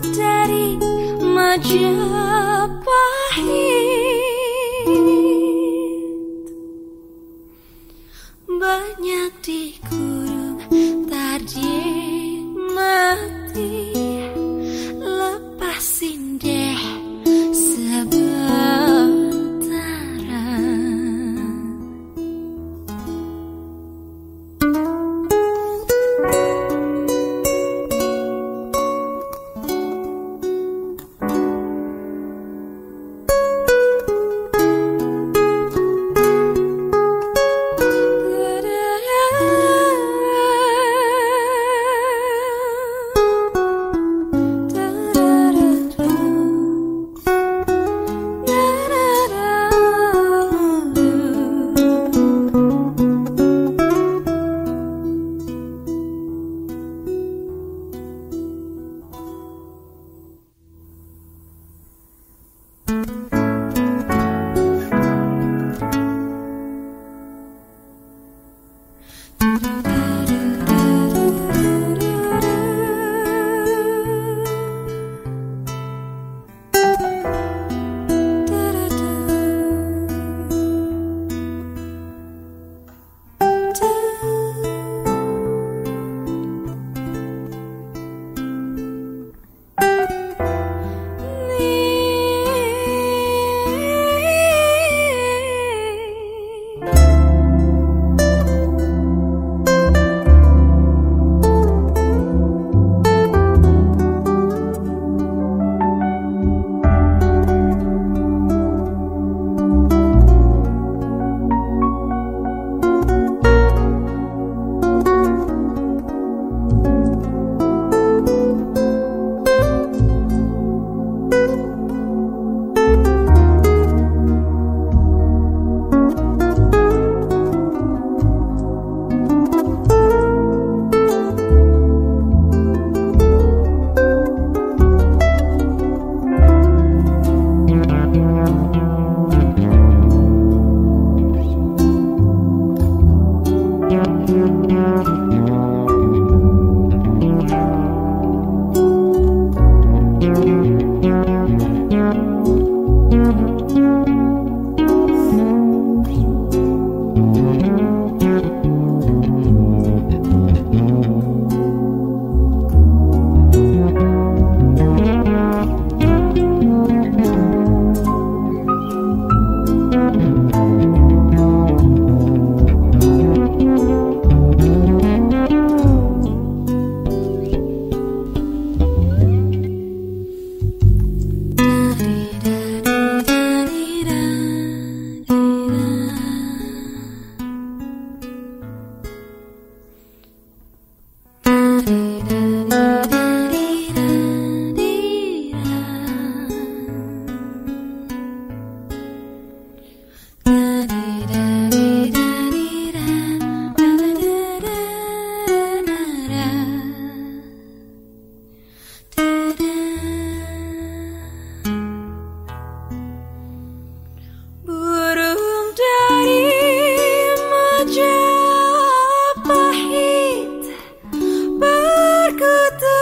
dari Majapahit. Thank you.